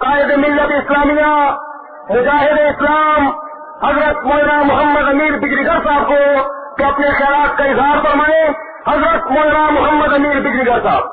قائد ملت اسلامیہ مجاہد اسلام حضرت مولانا محمد امیر بکری دس آپ کو کے اپنے خیالات کا اظہار فرمائے حضرت مولانا محمد امیر بگری گھر صاحب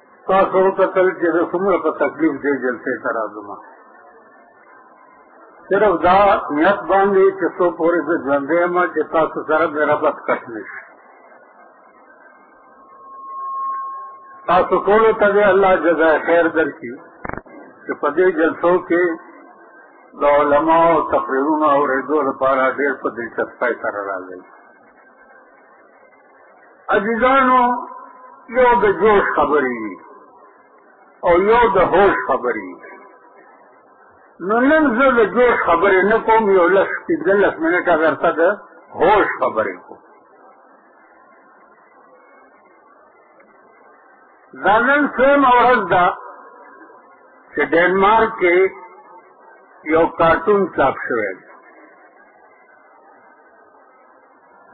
تاسو وکتل چې زه څومره په تکلیف دې جلسې ته راځم صرف دا نیت باندې چې څو پورې زه ژوندی یم چې تاسو سره مې ربط کټ نه شي تاسو ټولو ته دې الله جزا خیر درکړي چې په دې جلسو کې د علماو تقریرونه اورېدو لپاره ډېر په دلچسپۍ سره راځي عزیزانو یو د جوش خبرې دي او یو د هوش خبرې دي نو نن زه د جوش خبرې نه کوم یو لس پنځلس منټه درته د هوش خبرې کوم دا نن سویمه ورځ ده چې ډنمارک کې یو کارټون چاپ شوی دی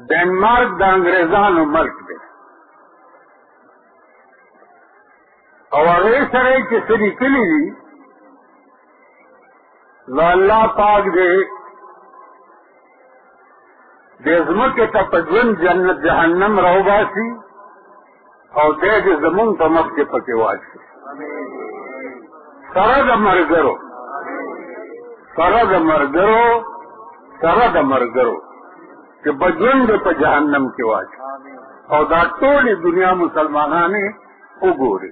ډنمارک د انګريزانو ملک دی او هغه سره چې سړي کلی دي نو الله پاک دې د زمکه ته په ژوند جنت جهنم راوباسي او دی دې زمونږ په مخ کې پکې واچي سره د مرګرو سره د مرګرو سره د مرګرو چې بجوند په جهنم کې واچي او دا ټولې دنیا مسلمانانې وګوري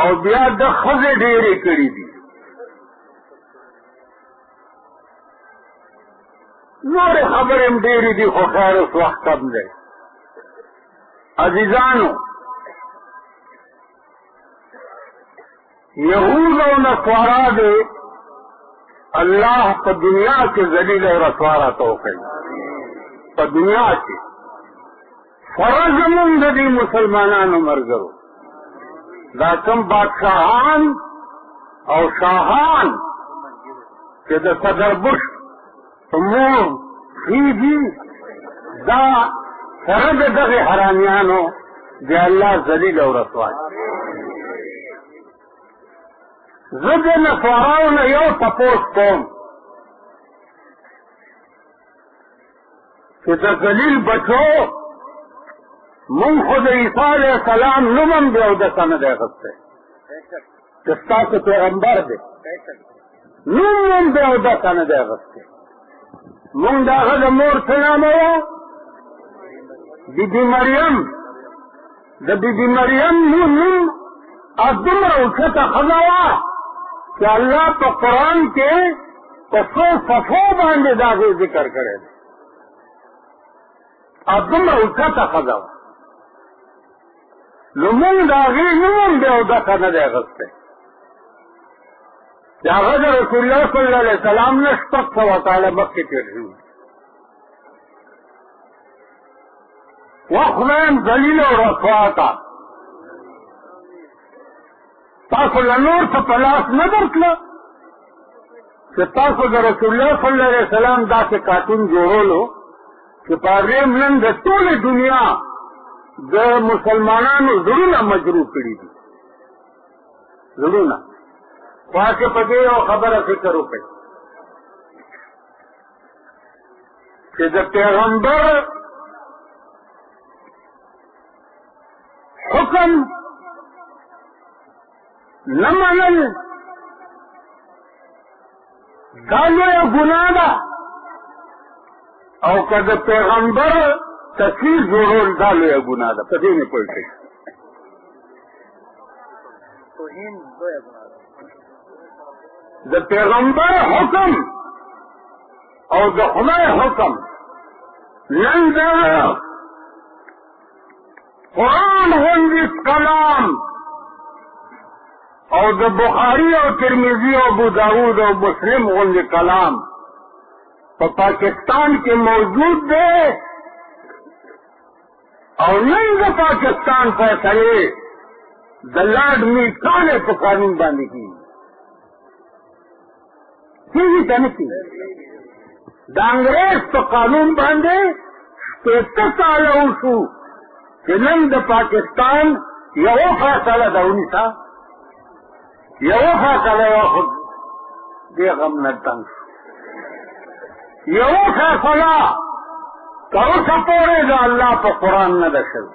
او بیا د خزه ډېرې کړې دي نور خبرې هم ډېرې دي خو خیر اوس وخت کم دی عزیزانو یهود او نصارا دې الله په دنیا کې ذلیل او رسوا راته وکړي په دنیا کې فرض مونږ د دې مسلمانانو مرګرو دا کوم بادشاهان او شاهان چې د صدر بش مور کېږي دا سره د دغه حرامیانو د الله ذلیل او رسوا زه د نصاراو نه یو تپوس کوم چې د ذلیل بچو مونږ خو د عیسی علیه السلام نوم هم دی اودسه نه دی اخیستی چې ستاسو پیغمبر دی نوم نوم دی او داسې نه دی اغوستی مونږ د هغه د مور څه نامه وه بیبي مریم د بیبي مریم نوم نوم او دومره اوچته ښځه وه چې الله په قرآن کې په څو صفو باندې دا ذکر کړی دی او دومره اوچته ښځه وه نو مونږ د هغې نوم هم بیا اودسه نه دی اخیستی د هغه د رسول الله صلی الله علیه وسلم نه شپږ سوه کاله مخکې تېر شوي وخویم ذلیل او رسوا ته تاسو له نور څه په لاس نه درتله چې تاسو د رسول الله صلی الله علیه وسلم داسې کارټون جوړولو چې په هغې نن د ټولې دنیا د مسلمانانو زړونه مجروح کړي دي زړونه خواکې په دې یو خبره فکر وکړي چې د پیغمبر حکم نه منل دا لویه ګناه ده او که د پیغمبر تکلیف جوړول دا لویه ګناه ده په دې نه پوه شئ د پیغمبر حکم او د خدای حکم نن دا قرآن هم اس کلام او د بخاری او ترمذی او ابو داود او مسلم غوند کلام په پا پاکستان کې موجود دی او نن د پاکستان فیصله د لارډ میټان په قانون باندې کیږي کېږي که نه کېږي د انګرېز په قانون باندې شپېته کاله وشو چې نن د پاکستان یوه فاصله ده ونیسه یوه فاصله یې وخود دې غم نه تنګ شو یوه فاصله تر اوسه پورې د الله په قرآن نه ده شوې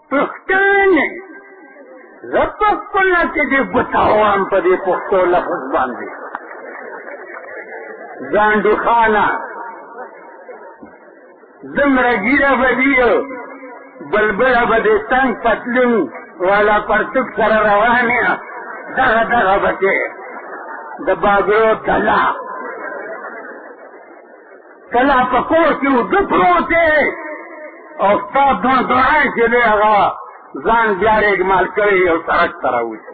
پښتانه زه په خپله کې دې ګوتاوام په دې پښتو لفظ باندې ځانډو خانه دومره ګیره به دي بلبله به دې تنګ پتلون والا پرتوب سره روان یې دغه دغه به کې د باګرو کلا ته لا په کور کې اوده پروت او ستا دون دعای چې دی هغه ځان بیا رېږمال کړی او سړک ته راوځي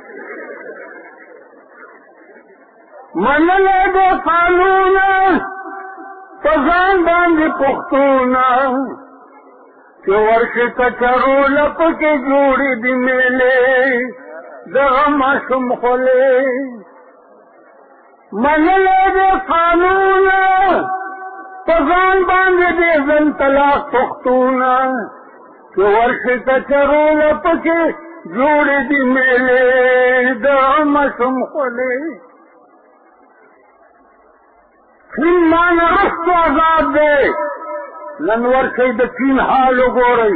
منلی دی قانونه په ځان باندې پښتونه چې ورشي ته چرونه پکې جوړې دي مېلې دغه ماشوم خولې منلی دی قانون په ځان باندې دی ځن طلاق پښتونه چې ورشي کچرونه پکې جوړې دي میلې د مشم خولې چین مان رست آزاد دی نن ورشي د چین حال وګورئ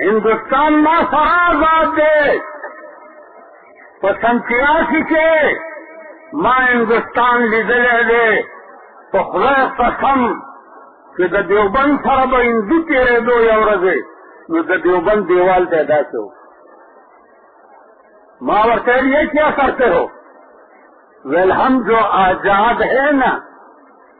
هندوستان ما سره آزاد دی په سن تراسی کې ما هندوستان لیدلی دی په خدای قسم چې د دیوبند سره به هندو تېرېدو یو ورځې نو د دیوبند دیوال ته داسې و ما ورته ویل یې کیا کرتے ہو ویل هم جو آزاد ہے نا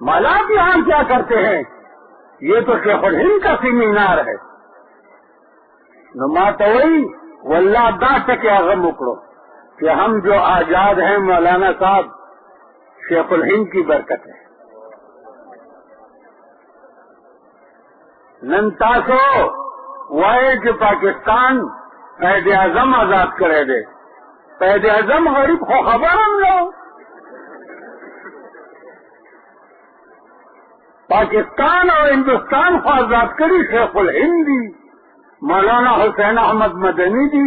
مالا کی ہم کیا کرتے ہیں یہ تو شیخ الہند کا سیمینار ہے کیا ولہ اکڑو کہ ہم جو آزاد ہیں مولانا صاحب شیخ الہند کی برکت ہے نن تاسو وایي چې پاکستان قید اعظم آزاد کړی دی قید اعظم غریب خو خبر هم نه پاکستان او هندوستان خو آزاد کړي شیخ الهند دي مولانا حسین احمد مدني دي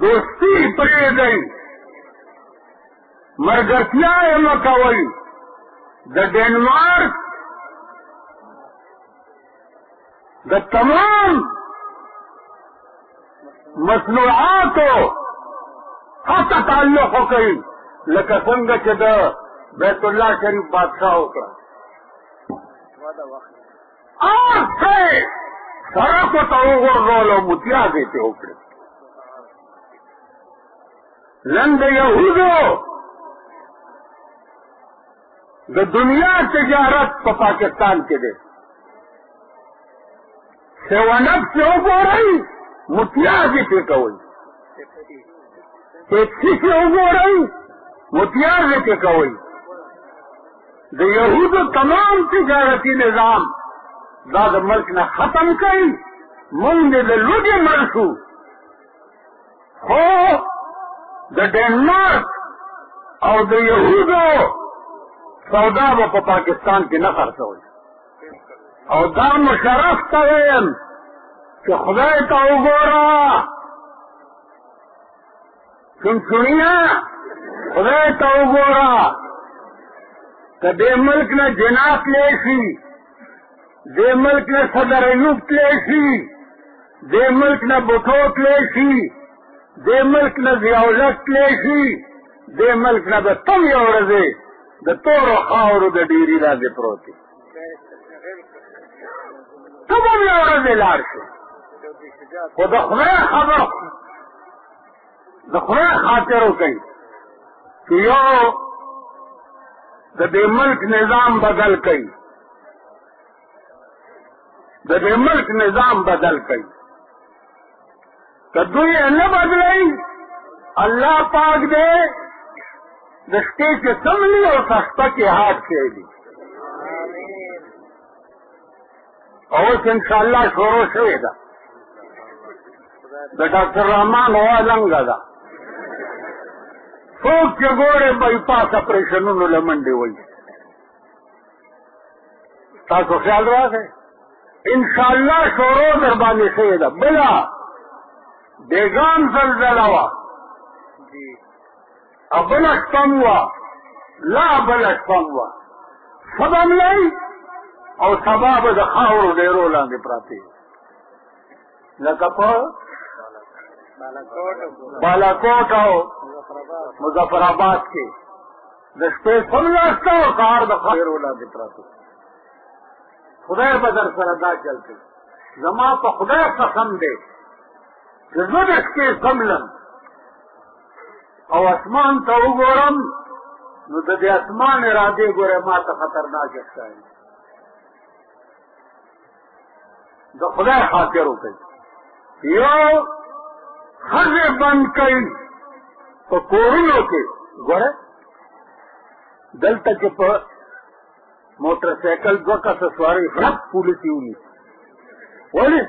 دوستي پرېږدئ مرګرتیا یې مه کوئ د ډنمارک د تمام مصنوعاتو هڅه تعلق وکړي لکه څنګه چې د بیت الله شریف بادشاه وکړه آسته سرکو ته وغورځول او متیازې پې وکړې نن د یهودو د دنیا تجارت په پاکستان کې دی سیوانب چې وګورئ متیازې پې کوئ ټیکسي چې وګورئ متیازې پې کوئ د یهودو تمام تجارتي نظام دا د ملک نه ختم کړي مونږ دې د لوږې مړ شو خو د ډنمارک او د یهودو سودا به په پاکستان کې نه خرڅول او دا مشرف ته ویم چې خدای ته وګوره سنسنینا خدای ته وګوره که دې ملک نه جنا تللی شي دې ملک نه صدر ایوب تللی شي دې ملک نه بوټو تللی شي دې ملک نه ضیاءالحق تللی شي دې ملک نه به تم یو ورځې د تورو خاورو د ډیري لاندې پروت ته به بیا ورځې لاړ شو خو د خدای خبر د خدای خاطر وکړي چې یو د دې ملک نظام بدل کړي د دې ملک نظام بدل کړي که دوی نه بدلی الله پاک دې د شپې چې سملی او سخته کې هات کېږي او اوس انشاءالله شروع شوې ده د ډاکټر رحمان هوا لنګه ده څوک چې ګوره بای پاس اپریشنونو له منډې وایي تاسو خیال راغی ان شاء الله شورو در باندې شوې ده بلا بیګام زلزله وه او بله شپه هم وه لا بله شپه هم وه ښه به ملای او سبا به د خاورو ډېرو لاندې پراته لکه په بالاکوټ او مظفر آباد کې د شپې څملاسته او سهار د خیر ولاندې پراته خدای به در سره دا چل کوي زما په خدای قسم دی چې زه د شپې څملم او اسمان ته وګورم نو د دې اسمان ارادې ګوره ما ته خطرناک ښکاري د خدای خاطر وکړي یو خزه بند کړي په کورونو کې ګوره دلته کې په موټر سایکل دوه کسه سواري غرب پولیس یې ونیسي ولې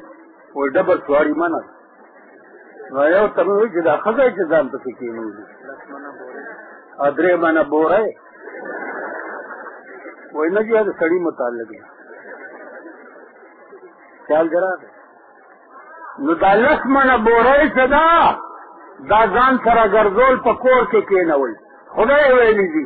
وایي ډبل سواري منه نو یو تر نو چې دا خزه چې ځان پکې کینو ا درې باندې بوره وای نه یاد سړی متعلق دی خیال درا نو دا لس منه بوره چې دا دا ځان سره ګرځول په کور کې کینول خدای ویلی دی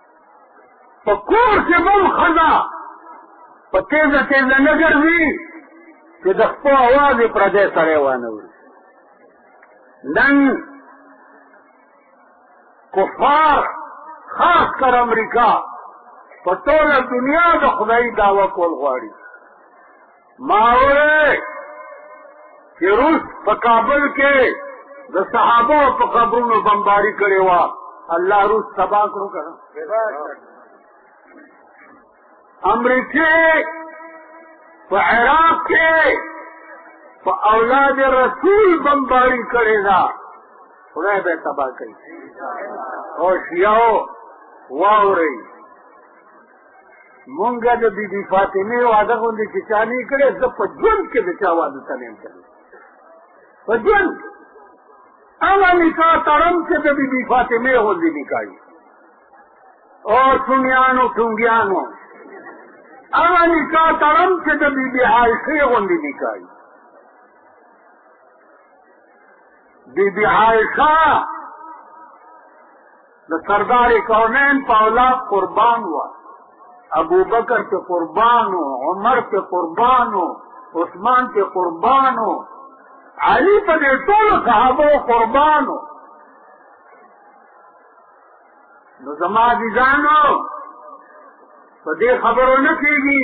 په کور کې به هم ښځه په تېزه تېزه نه ګرځي چې د خپو اواز یې پردی سړی وانه وړي نن کفار خاص کر امریکا په ټوله دنیا د خدای دعوه کول غواړي ماوي چې روس په کابل کې د صحابه په قبرونو بمباری کړې و الله روس تبا کړو کړه امریکې په عراق کې په اولاد رسول بمباری کړې ده خدای به تبا کوي او شیاو واوري مونږه د بی بی فاطمه واده غوندې چې چا نه کړې زه په ژوند کې د چا واده ته نه کړم په ژوند هغه نکاح تړم چې د بی بی فاطمه غوندې نکاح او ټونګیانو ټونګیانو هغه نکاح تړم چې د بی بی عائشه غوندې نکاح بی بی عائشه د سردار کونین په اولاد قربان و ابو بکر ته قربان و عمر ته قربان و عثمان ته قربان و علی په دې ټولو صحابو قربان و نو زما عزیزانو په دې خبرو نه کېږي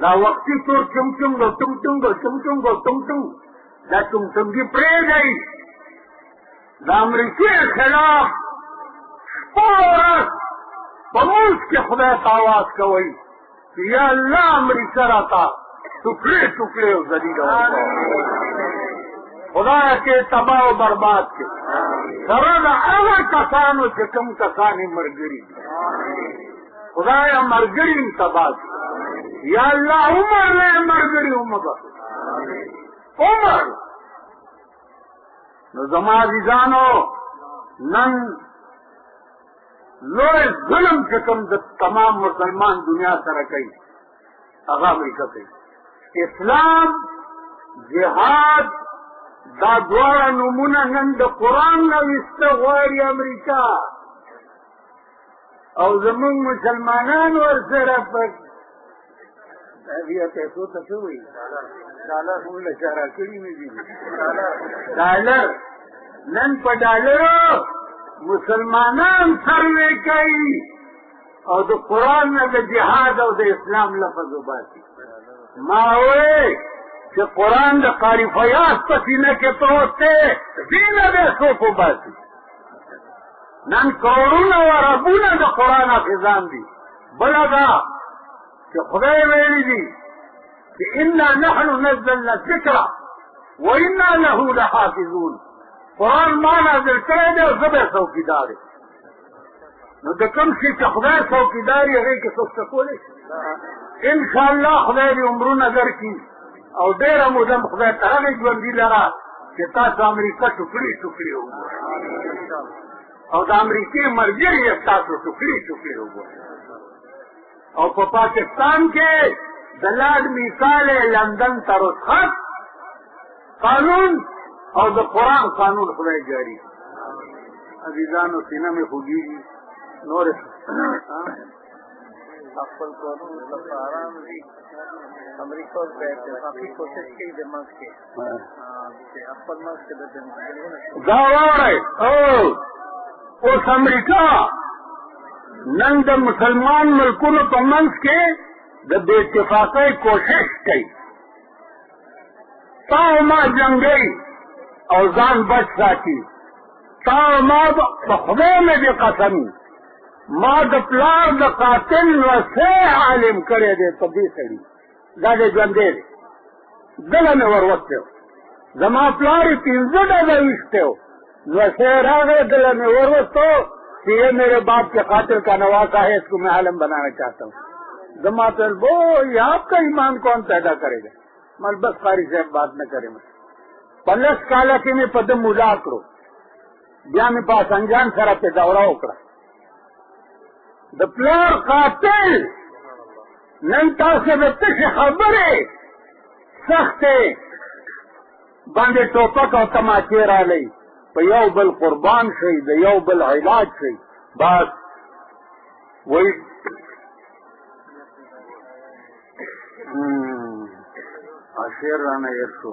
دا وقتی تور چم چم گو چم چم گو چم چم گو چم چم دا چم چم کی پریز آئی د امریکې خلاف شپه ورځ په موږ کې خدای ته اواز کوئ چې یا الله امریکه راته ټوکړې ټوکړې او ذلیله خدای کې تباہ او برباد کې سره د هغه کسانو چې کوم کسان یې مرګري خدای مرګري هم تباه یا الله عمر له مرګري هم بس عمر نو زما عزیزانو نن لوی ظلم چې کوم د تمام مسلمان دنیا سره کوي هغه امریکا کوي اسلام جهاد دا دواړه نمونه نن د قرآن نه ویسته غواړي امریکا او زمونږ مسلمانان ورسره په بیا پیسو ته څه وایي ډالر موږ له چا راکړي نه دي ډالر نن په ډالرو مسلمانان سروې کوي او د قرآن نه د جهاد او د اسلام لفظ وباسي ما وایي چې قرآن د قاری فیاض په سینه کې پروت دی دینه به څوک وباسي نن کورونه او ربونه د قرآن حافظان دي بله دا چې خدای ویلي دي چې انا نحن نزلنا الذکر وانا له لحافظون قرآن ما نازل کړی دی او زه به څوکیدار یم نو د کوم شي چې خدای څوکیدار یې هغې کې څوک څه کولی شي انشاءالله خدای دې عمرونه درکړي او ډېره موده مو خدای ته هغې ژوندي لره چې تاسو امریکا ټوکړي ټوکړي وګورئ او د امریکې ملګري یې تاسو ټوکړي ټوکړي وګورئ او په پاکستان کې د لارډ مثال لندن ته رخصت قانون او د قرآن قانون خدای جاری عزیزانو سینه مې خوږېږي نور خپل کورونو ته په آرام ځي امریکا اوس د اتفاقي کوشش کوي د منځ کې چې خپل منځ کې د دا واورئ او اوس امریکا نن د مسلمان ملکونو په منځ کې د بې اتفاقۍ کوشش کوي تا او ما جنګوي او ځان بچ ساتي تا او ما په خدای مې دې قسم ما د پلار د قاتل نو سه عالم کړی دی په دې سړي دا دې ژوندې دی دله مې ور وکړو زما پلار یې پنځه ډزه ویشتو نو سه راغی دله مې ور وستو چې یې میرے باپ کے قاتل کا نواز ہے اس کو میں عالم بنانا چاہتا ہوں زما ته بو یا آپ کا ایمان کون پیدا کرے گا مل بس قاری صاحب بات نه کرے مې پلس کاله کې مې پدم مولا کړو بیا مې په سنجان سره په دوره وکړه د پلار قاتل نن تاسو به تشه خبره سخته باندې ټوپک او تماچې را لې په یو بل قربان شي د یو بل علاج شي بس وای اشیر رانه یې شو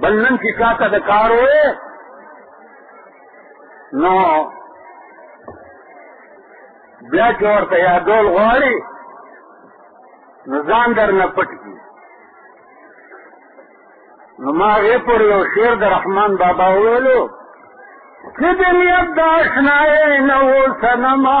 بل نن چې چاته د کار وې نو بیا چې ورته یادول غواړي نو ځان در نه پټ کړي نو ما هغې پورې یو شعر د رحمان بابا وویلو چې د نیت د اشنایې نه و صنما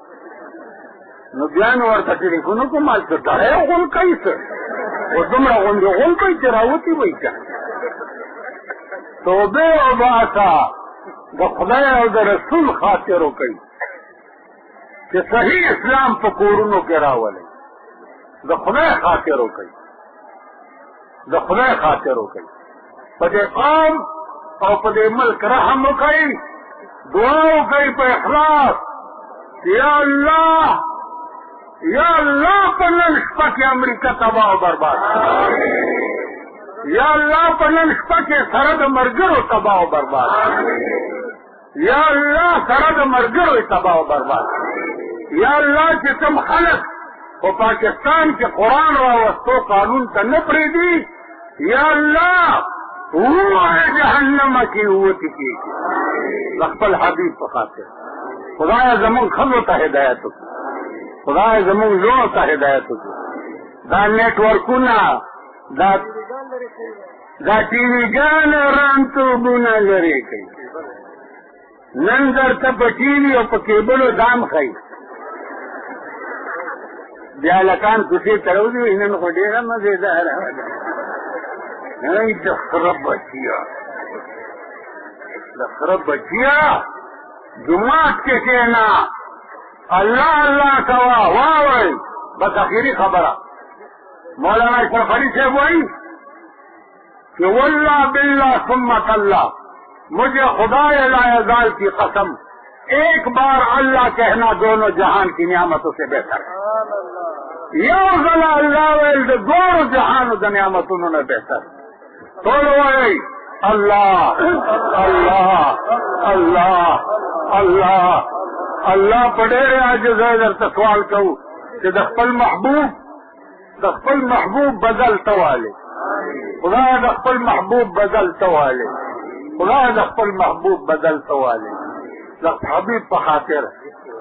نو بیا مې ورته ټلیفون وکړو ما څه دړی غول کوي څه او دومره غوندې غول کوي چې راوتي وایي که توبه وباسه د خدای او د رسول خاطر وکړي چې صحیح اسلام په کورونو کې راولي د خدای خاطر وکړي د خدای خاطر وکړي په دې قوم او په دې ملک رحم وکړي دعا وکړي په اخلاص یا الله یا الله په نن شپه کې امریکا تباه او برباد یا الله په نن شپه کې سره د مرګرو تباه او برباد یا الله سره د مرګرو تباہ او برباد یا الله چې کوم خلک په پاکستان کې قران راوستو قانون ته نه پریدي یا الله وای جهنم کې وتی کې خپل حبيب په خاطر خدای زمون خلو ته هدایت خدای زمون لو ته هدایت دا نیټ ورکونه دا دا ټي وي ګان ران ته بونه لري کوي نن درته په ټي وي او په کیبلو دام خای بیا لکان کوټې ترو دی نن خو ډیره مزیدار نه د خراب بچیا د خراب بچیا جمعات کې کېنا الله الله کوا واوي بس اخیری خبره مولانا اشرف علي صاحب وایي چې والله بالله ثم تالله مجھے خدا لا یزال کی قسم ایک بار اللہ کہنا دونوں جہان کی نعمتوں سے بہتر ہے یو ځل الله ویل د دوه جهانو د نعمتونو نه بهتر ټول وایي الله الله الله الله الله په ډېر عاجز درته سوال کوو چې د خپل محبوب د خپل محبوب بدل تواله خدا د خپل محبوب بدل تواله خدا د خپل محبوب بدل تواله د حبيب په خاطر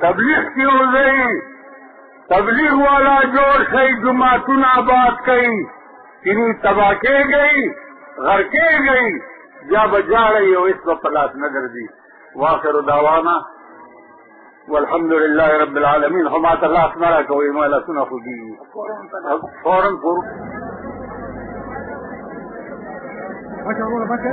تبلیغ کې وځي تبلیغ والا جوړ شي جماعتونه آباد کوي تیری تبا کې گئی غر کې گئی بیا بجاړه یو اس په پلاس نه درځي واخر دعوانا والحمد لله رب العالمين هم ته لاس نه راکوي ما لا سونه خو دي فورن پور بچو ورو بچو